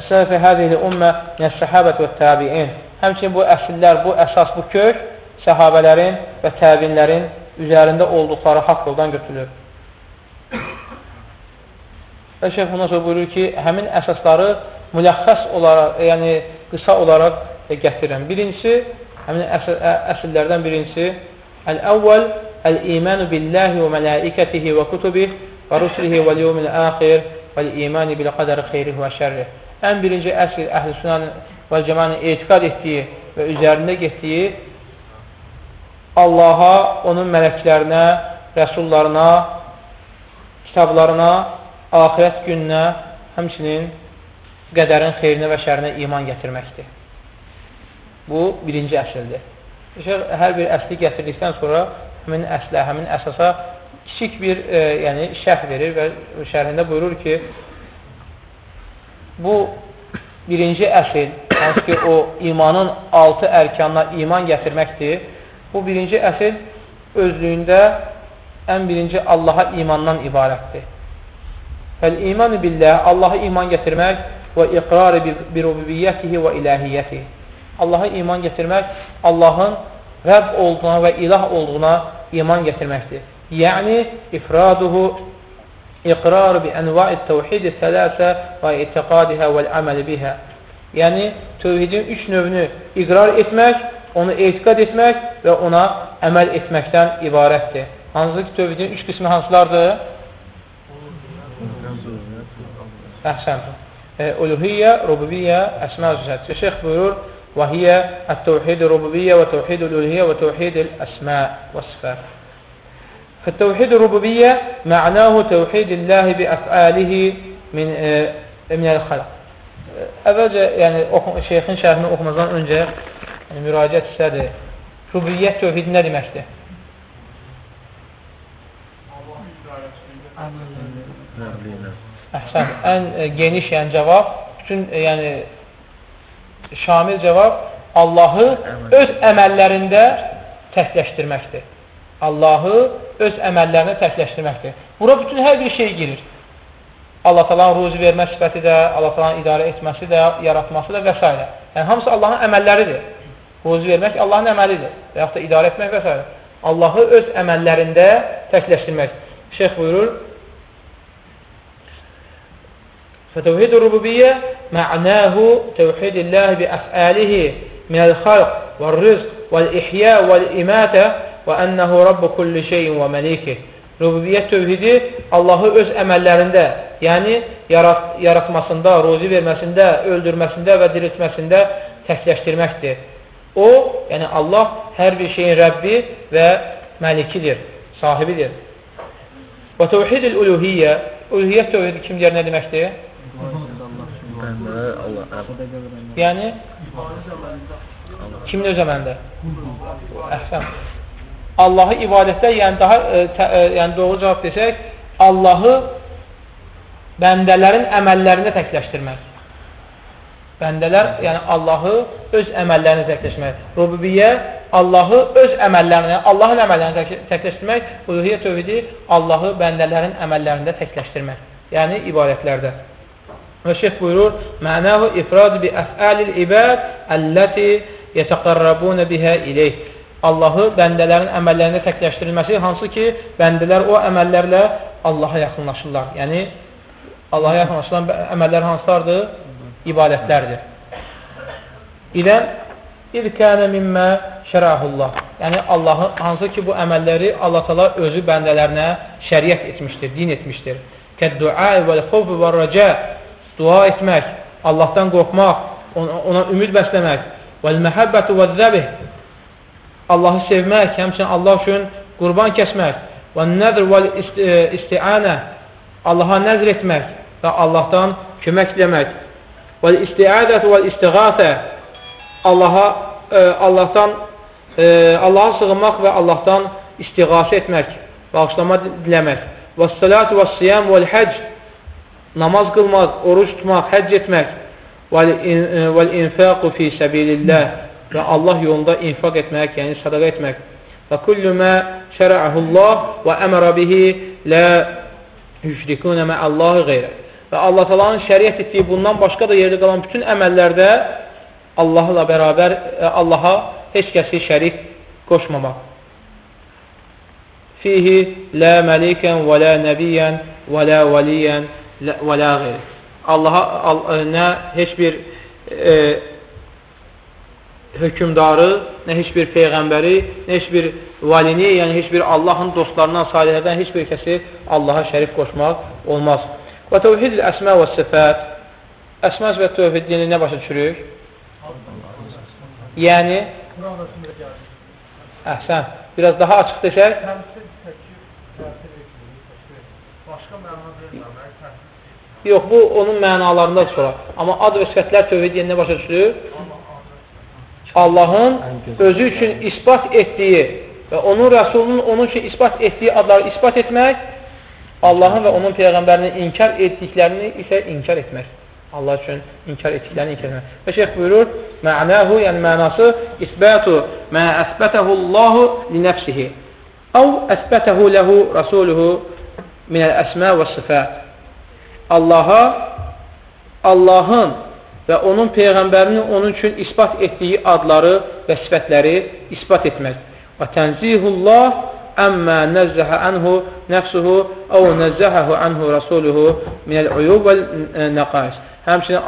[SPEAKER 1] sələfi hədihi ümmə minə yəni səhabət və təbiin. Həmçin bu əsillər, bu əsas, bu kök səhabələrin və təbinlərin üzərində olduqları haqq yoldan götürülür. Və şeyh ondan sonra buyurur ki, həmin əsasları müləxəs olaraq, e, yəni qısa olaraq e, gətirirəm. Birincisi, həmin əsillərdən birincisi, Əl-əvvəl Əl-imanu billahi və mələikətihi və kutubihi və rusulihi və liyumil əxir və l-imani bil-qadəri xeyrihi və şərrihi. Ən birinci əsl əhl-i sünənin və cəmanın etiqad etdiyi və üzərində getdiyi Allaha, onun mələklərinə, rəsullarına, kitablarına, ahirət gününə, həmçinin qədərin xeyrinə və şərinə iman gətirməkdir. Bu, birinci əsildir. Hər bir əsli gətirdikdən sonra həmin əslə, həmin əsasa kiçik bir e, yəni, şərh verir və şərhində buyurur ki, bu birinci əsil, hansı ki, o imanın altı ərkanına iman gətirməkdir. Bu birinci əsil özlüyündə ən birinci Allaha imandan ibarətdir. Fəl-imanı billah, Allaha iman gətirmək və iqrarı bi rububiyyətihi və ilahiyyətihi. Allaha iman gətirmək, Allahın Rəbb olduğuna və ilah olduğuna iman gətirməkdir. Yəni, ifraduhu iqrar bi enva'i tevhid sələsə və itiqadihə vəl əməl bihə. Yəni, tövhidin üç növünü iqrar etmək, onu etiqad etmək və ona əməl etməkdən ibarətdir. Hansı ki, tövhidin üç qismi hansılardır? Əhsən. E, Uluhiyyə, rububiyyə, əsmə zət. Şeyx buyurur, وهي التوحيد الربوبية وتوحيد الألوهية وتوحيد الأسماء والصفات فالتوحيد الربوبية معناه توحيد الله بأفعاله من من الخلق əvvəlcə yəni şeyxin şərhini oxumazdan öncə yəni, müraciət istədi. Rubiyyət tövhidi nə deməkdir? Əhsən, ən e, geniş yəni cavab, bütün e, yəni şamil cavab Allahı öz əməllərində təkləşdirməkdir. Allahı öz əməllərinə təkləşdirməkdir. Bura bütün hər bir şey girir. Allah talanın ruzi vermə sifəti də, Allah talanın idarə etməsi də, yaratması da və s. Yəni, hamısı Allahın əməlləridir. Ruzi vermək Allahın əməlidir və yaxud da idarə etmək və s. Allahı öz əməllərində təkləşdirmək. Şeyx buyurur, فتوحيد الربوبية معناه توحيد الله بأفعاله من الخلق والرزق والإحياء والإماتة və ənəhu rabbu kulli şeyin və məlikih. Rububiyyət tövhidi Allahı öz əməllərində, yəni yarat yaratmasında, ruzi verməsində, öldürməsində və diriltməsində təkləşdirməkdir. O, yəni Allah hər bir şeyin Rəbbi və məlikidir, sahibidir. Və tövhidil uluhiyyə, uluhiyyət tövhidi kim deyər nə deməkdir? Yəni, kimin öz əməlində? Əhsən. Allahı ibadətdə, yəni daha e, tə, e, yəni doğru cavab desək, Allahı bəndələrin əməllərində təkləşdirmək. Bəndələr, yəni Allahı öz əməllərini təkləşdirmək. Rububiyyə Allahı öz əməllərini, Allahın əməllərini təkləşdirmək, uluhiyyə tövhidi Allahı bəndələrin əməllərində təkləşdirmək. Yəni ibadətlərdə. Və şeyh buyurur: "Mənahu ifrad bi əf'alil ibad allati yetaqarrabuna biha ileyh." Allahı bəndələrin əməllərində təkləşdirilməsi, hansı ki, bəndələr o əməllərlə Allaha yaxınlaşırlar. Yəni, Allaha yaxınlaşılan əməllər hansılardır? İbadətlərdir. İdən, İz kənə mimmə şərəhullah. Yəni, Allahı, hansı ki, bu əməlləri Allah tala özü bəndələrinə şəriət etmişdir, din etmişdir. Kəd-dua və-l-xovü və-rəcə Dua etmək, Allahdan qorxmaq, ona, ona ümid bəsləmək və-l-məhəbbətu və-zəbih Allahı sevmək, həmçinin Allah üçün qurban kəsmək və nəzr və isti'anə? Allaha nəzr etmək və Allahdan kömək diləmək və isti'adət və istiğasə Allaha e, Allahdan e, Allaha sığınmaq və Allahdan istiğasə etmək, bağışlama diləmək. Və salat və siyam və həc namaz qılmaq, oruç tutmaq, həcc etmək. Və infaqu fi səbilillah və Allah yolunda infaq etmək, yəni sadaqa etmək və kullu mə şərəəhullah və əmərə bihi lə yüşrikunə məəllahi qeyrə və Allah talanın şəriət etdiyi bundan başqa da yerdə qalan bütün əməllərdə Allahla bərabər e, Allaha heç kəsi şərik qoşmamaq. Fihi lə məlikən və lə nəbiyyən və lə vəliyyən və lə qeyr. Allaha al, nə heç bir e, hökümdarı, nə heç bir peyğəmbəri, nə heç bir valini, yəni heç bir Allahın dostlarından, salihədən heç bir kəsi Allaha şərif qoşmaq olmaz. Və təvhid əsmə və sifət Əsməz və tövhid dini nə başa düşürük? Yəni Əhsən, biraz daha açıq desək. Yox, bu onun mənalarında sonra. Amma ad və sifətlər tövhid deyəndə başa düşülür. Allahın özü üçün ispat etdiyi və onun rəsulunun onun üçün ispat etdiyi adları ispat etmək, Allahın və onun Peyğəmbərinin inkar etdiklərini isə inkar etmək. Allah üçün inkar etdiklərini inkar etmək. Və şeyh buyurur, mə'nahu, yəni mənası isbatu mə əsbətəhu Allahu li nəfsihi əv əsbətəhu ləhu rasuluhu minəl əsmə və sifət. Allaha, Allahın və onun Peyğəmbərinin onun üçün ispat etdiyi adları və sifətləri ispat etmək. Və tənzihullah əmmə nəzzəhə ənhu nəfsuhu əv nəzzəhəhu ənhu rasuluhu minəl uyub və nəqais. Həmçinin,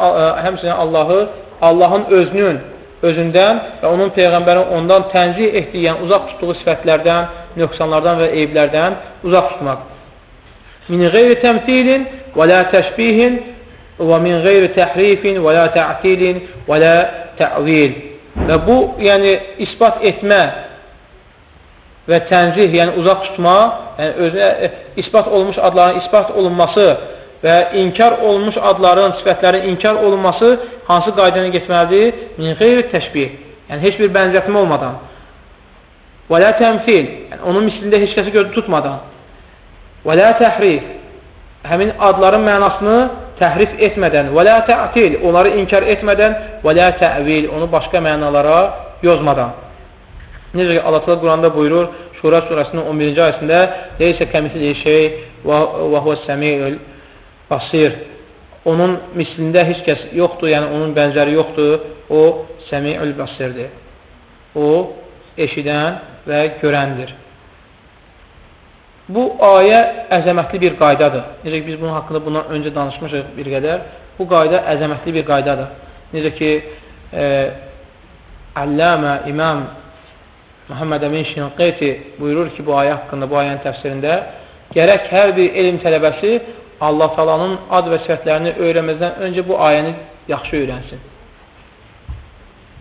[SPEAKER 1] həmçinin Allahı, Allahın özünün, özündən və onun Peyğəmbərin ondan tənzih etdiyi, yəni uzaq tutduğu sifətlərdən, nöqsanlardan və eyiblərdən uzaq tutmaq. Min qeyri təmthilin və la təşbihin və min qeyri təhrifin və la tə'tilin və la tə'vil. Və bu, yəni ispat etmə və tənzih, yəni uzaq tutma, yəni özünə ispat olmuş adların ispat olunması və inkar olunmuş adların, sifətlərin inkar olunması hansı qaydana getməlidir? Min qeyri təşbih, yəni heç bir bənzətmə olmadan. Və la təmfil, yəni onun mislində heç kəsi gözü tutmadan. Və la təhrif, həmin adların mənasını təhrif etmədən, və la tə'til, onları inkar etmədən, və la tə'vil, onu başqa mənalara yozmadan. Necə ki, Allah Quranda buyurur, Şura surəsinin 11-ci ayəsində, Leysə kəmisli şey və huvə səmiyül basir. Onun mislində heç kəs yoxdur, yəni onun bənzəri yoxdur, o səmiyül basirdir. O, eşidən və görəndir. Bu ayə əzəmətli bir qaydadır. Necə ki, biz bunun haqqında bundan öncə danışmışıq bir qədər. Bu qayda əzəmətli bir qaydadır. Necə ki, e, Əlləmə, İmam Muhammed Əmin Şinqeti buyurur ki, bu ayə haqqında, bu ayənin təfsirində gərək hər bir elm tələbəsi Allah talanın ad və sifətlərini öyrənməzdən öncə bu ayəni yaxşı öyrənsin.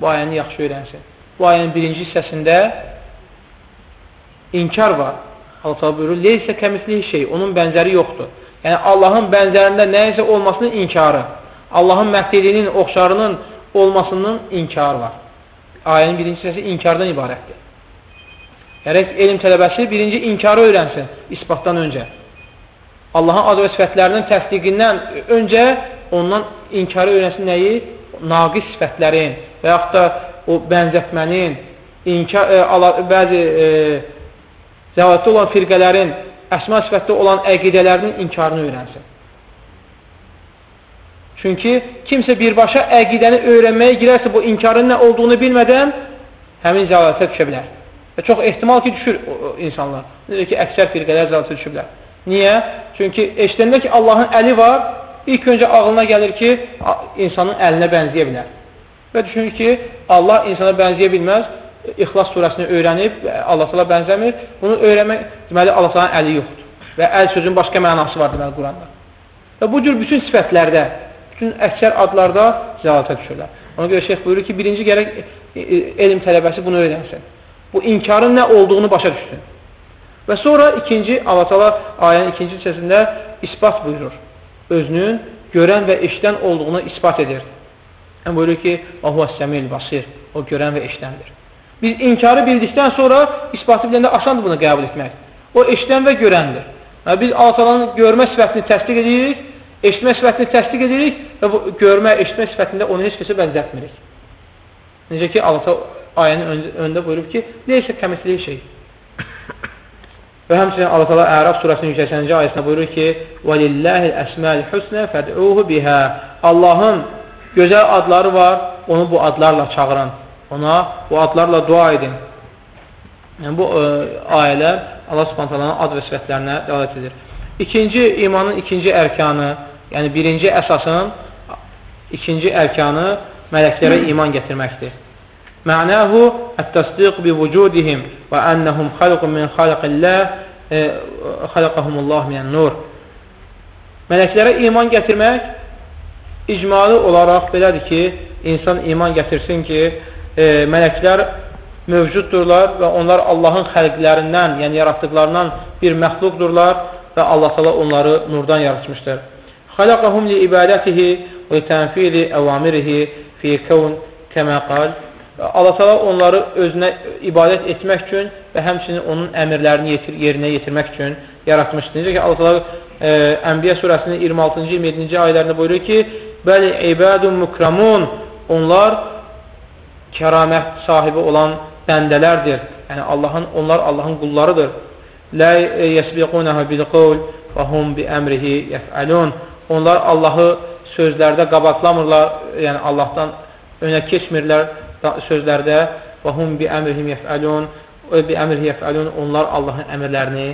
[SPEAKER 1] Bu ayəni yaxşı öyrənsin. Bu ayənin birinci hissəsində inkar var. Allah buyurur, leysə kəmislihi şey, onun bənzəri yoxdur. Yəni, Allahın bənzərində nəyisə olmasının inkarı, Allahın məhdilinin, oxşarının olmasının inkarı var. Ayənin birinci hissəsi inkardan ibarətdir. Gərək elm tələbəsi birinci inkarı öyrənsin isbatdan öncə. Allahın adı və sifətlərinin təsdiqindən öncə ondan inkarı öyrənsin nəyi? Naqis sifətlərin və yaxud da o bənzətmənin, inkar, e, ala, bəzi e, zəvatda olan firqələrin əsma sifətdə olan əqidələrinin inkarını öyrənsin. Çünki kimsə birbaşa əqidəni öyrənməyə girərsə, bu inkarın nə olduğunu bilmədən həmin zəlalətə düşə bilər. Və çox ehtimal ki, düşür insanlar. Necə ki, əksər firqələr zəlalətə düşüblər. Niyə? Çünki eşidəndə ki, Allahın əli var, ilk öncə ağlına gəlir ki, insanın əlinə bənzəyə bilər. Və düşünür ki, Allah insana bənzəyə bilməz, İxlas surəsini öyrənib, Allah sala bənzəmir, bunu öyrənmək, deməli, Allah salanın əli yoxdur. Və əl sözün başqa mənası var deməli Quranda. Və bu cür bütün sifətlərdə, bütün əksər adlarda zəlalətə düşürlər. Ona görə şeyh buyurur ki, birinci gərək elm tələbəsi bunu öyrənsin. Bu inkarın nə olduğunu başa düşsün. Və sonra ikinci, Allah Taala ayənin ikinci hissəsində isbat buyurur. Özünün görən və eşidən olduğunu isbat edir. Yəni buyurur ki, "Və huves-semil basir." O görən və eşidəndir. Biz inkarı bildikdən sonra isbatı biləndə asandır bunu qəbul etmək. O eşidən və görəndir. Yəni, biz Allah Taala'nın görmə sifətini təsdiq edirik, eşitmə sifətini təsdiq edirik və bu görmə, eşitmə sifətində onu heç kəsə bənzətmirik. Necə ki, Allah ayənin önündə buyurub ki, neysə kəmisli şey. [coughs] Və həmçinin Allah Teala Ərəb surəsinin 180-ci ayəsində buyurur ki: "Velillahi'l əsmaul husna fad'uhu biha." Allahın gözəl adları var, onu bu adlarla çağırın. Ona bu adlarla dua edin. Yəni bu ə, e, ayələr Allah Subhanahu ad və sifətlərinə dəlalət edir. İkinci imanın ikinci ərkanı, yəni birinci əsasın ikinci ərkanı mələklərə iman gətirməkdir. Mənahu ət-təsdiq bi vücudihim və ennəhum xalqun min xalqillah e, xalaqahumullah minən nur. Mələklərə iman gətirmək icmalı olaraq belədir ki, insan iman gətirsin ki, e, mələklər mövcuddurlar və onlar Allahın xəlqlərindən, yəni yaratdıqlarından bir məxluqdurlar və Allah təala onları nurdan yaratmışdır. Xalaqahum li ibadatihi və tənfidi əvamirihi fi kevn kəmə qal Allah təala onları özünə ibadət etmək üçün və həmçinin onun əmrlərini yetir, yerinə yetirmək üçün yaratmışdır. Necə ki, Allah təala e, Ənbiya surəsinin 26-cı 27-ci ayələrində buyurur ki: "Bəli ibadun mukramun" Onlar kəramət sahibi olan bəndələrdir. Yəni Allahın onlar Allahın qullarıdır. La yesbiqunahu bil qawl və hum bi emrihi yef'alun. Onlar Allahı sözlərdə qabaqlamırlar, yəni Allahdan önə keçmirlər sözlərdə və hum bi əmrihim yef'alun bi əmrihi yef'alun onlar Allahın əmrlərini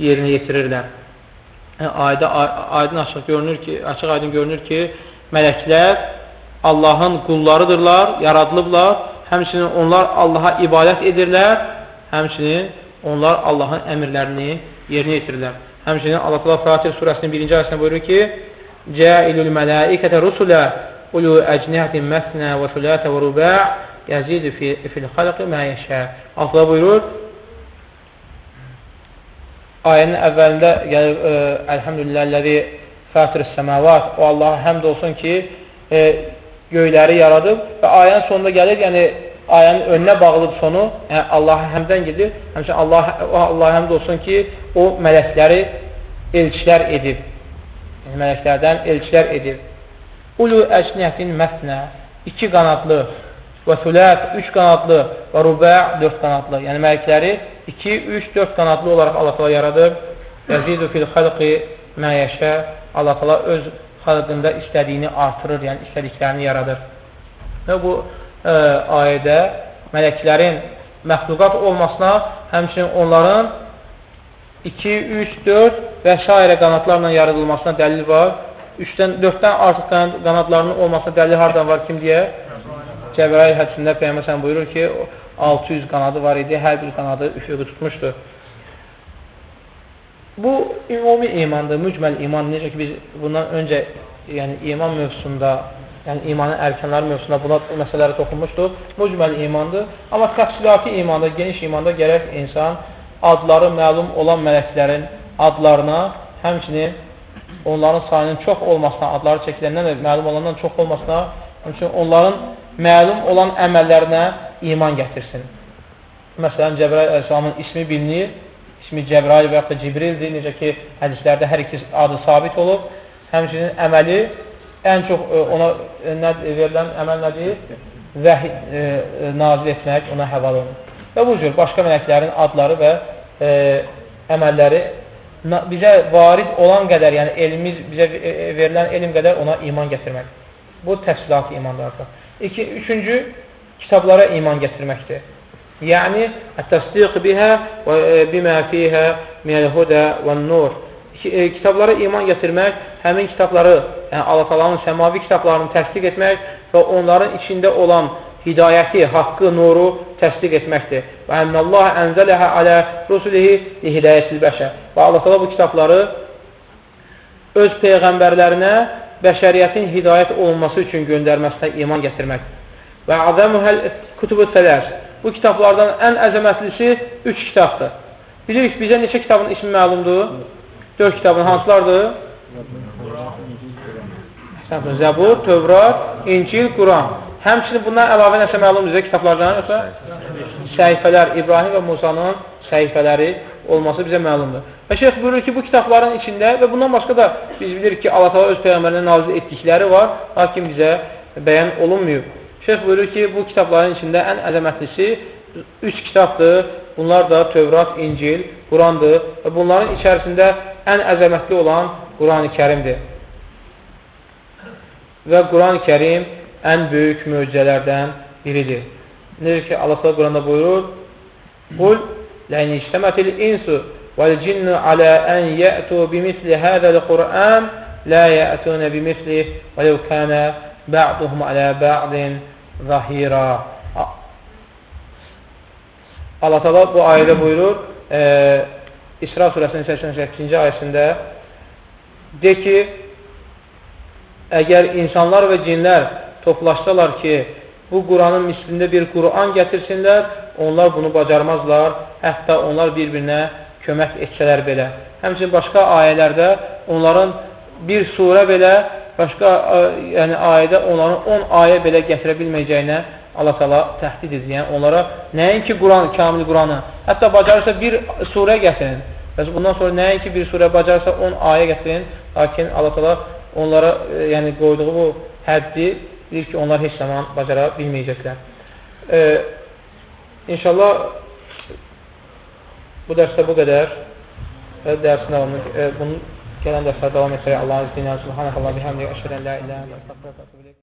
[SPEAKER 1] yerinə yetirirlər. Yəni, ayda aydın açıq görünür ki, açıq aydın görünür ki, mələklər Allahın qullarıdırlar, yaradılıblar. Həmçinin onlar Allaha ibadət edirlər. Həmçinin onlar Allahın əmrlərini yerinə yetirirlər. Həmçinin Allah Teala Fatih surəsinin 1-ci ayəsində buyurur ki: "Ca'ilul mələikətə rusulə ulu əcnihatin məsnə və sülətə və ruba' Yəzidu fi, fil xalqi mə yeşə. Allah buyurur, ayənin əvvəlində gəlir, e, Əlhəmdülillələri fətir səməvat, o Allaha həmd olsun ki, e, göyləri yaradıb və ayənin sonunda gəlir, yəni ayənin önünə bağlıdır sonu, yəni Allaha həmdən gedir. Həmçin Allah, Allaha həmd olsun ki, o mələkləri elçilər edib. Yəni, mələklərdən elçilər edib. Ulu əcniyyətin məsnə, iki qanadlı, və sülət, üç qanadlı və rubə, dörd qanadlı. Yəni, mələkləri 2, 3, 4 qanadlı olaraq Allah tala yaradır. Yəzidu fil xalqi məyəşə Allah tala öz xalqında istədiyini artırır, yəni istədiklərini yaradır. Və bu ə, e, ayədə mələklərin məxluqat olmasına, həmçinin onların 2, 3, 4 və s. qanadlarla yaradılmasına dəlil var. 3-dən, 4-dən artıq qanadlarının olmasına dəlil hardan var, kim deyə? Cəbrail hədisində Peyyəməsən buyurur ki, 600 qanadı var idi, hər bir qanadı üfüqü tutmuşdu. Bu, ümumi imandır, mücməl iman. Necə ki, biz bundan öncə yəni, iman mövzusunda, yəni imanın ərkanları mövzusunda buna məsələləri toxunmuşduq. Mücməl imandır. Amma təfsilati imanda, geniş imanda gərək insan adları məlum olan mələklərin adlarına, həmçinin onların sayının çox olmasına, adları çəkiləndən də məlum olandan çox olmasına, həmçinin onların məlum olan əməllərinə iman gətirsin. Məsələn, Cəbrail əleyhissalamın ismi bilinir, ismi Cəbrail və yaxud da Cibrildir, necə ki, hədislərdə hər iki adı sabit olub. Həmçinin əməli ən çox e, ona e, nə, verilən əməl nədir? Vəhi e, nazil etmək, ona həval olunur. Və bu cür başqa mələklərin adları və e, əməlləri bizə varid olan qədər, yəni elmimiz bizə verilən elm qədər ona iman gətirmək. Bu təfsilat imanlardır. İki, üçüncü, kitablara iman gətirməkdir. Yəni, ət-təsdiq bihə və e, bimə fiyhə minəl-hudə və nur. E, kitablara iman gətirmək, həmin kitabları, yəni Allah-Talanın səmavi kitablarını təsdiq etmək və onların içində olan hidayəti, haqqı, nuru təsdiq etməkdir. Və əminəllah ənzələhə alə rusulihi li hidayətil bəşər. Və Allah-Tala bu kitabları öz peyğəmbərlərinə bəşəriyyətin hidayət olunması üçün göndərməsinə iman gətirmək. Və azəmuhəl kutubu sələs. Bu kitablardan ən əzəmətlisi üç kitabdır. Bilirik, bizə neçə kitabın ismi məlumdur? Dörd kitabın hansılardır? Zəbur, Tövrat, İncil, Quran. Həmçinin bundan əlavə nəsə məlumdur bizə kitablardan, yoxsa? Səhifələr, İbrahim və Musanın səhifələri olması bizə məlumdur. Və şeyx buyurur ki, bu kitabların içində və bundan başqa da biz bilirik ki, Allah təala öz peyğəmbərinə nazil etdikləri var, lakin bizə bəyan olunmuyub. Şeyx buyurur ki, bu kitabların içində ən əzəmətlisi üç kitabdır. Bunlar da Tövrat, İncil, Qurandır və bunların içərisində ən əzəmətli olan Quran-ı Kərimdir. Və Quran-ı Kərim ən böyük möcüzələrdən biridir. Necə ki, Allah Quranda buyurur, Qul ləni işləmətil insu vəl cinnu alə ən yətu bimisli hədəl Qur'an lə yətunə bimislih vələv kənə bə'duhum alə bə'din zahira. Allah təala bu ayədə buyurur, e, İsra surəsinin 88-ci ayəsində de ki, əgər insanlar və cinlər toplaşsalar ki, bu Quranın mislində bir Quran gətirsinlər, onlar bunu bacarmazlar, hətta onlar bir-birinə kömək etsələr belə. Həmçin başqa ayələrdə onların bir surə belə başqa yəni, ayədə onların 10 ayə belə gətirə bilməyəcəyinə Allah təala təhdid edir. Yəni onlara nəinki Quran, kamil Quranı, hətta bacarırsa bir surə gətirin. Bəs bundan sonra nəinki bir surə bacarırsa 10 ayə gətirin. Lakin Allah təala onlara e, yəni qoyduğu bu həddi deyir ki, onlar heç zaman bacara bilməyəcəklər. E, İnşallah bu dərsdə bu qədər və dərsin davamı, e, bunun gələn dərslər davam edəcək Allahın izni ilə. Subhanək Allah, bihamdiyə, əşhədən la iləhə, əstəqfirə,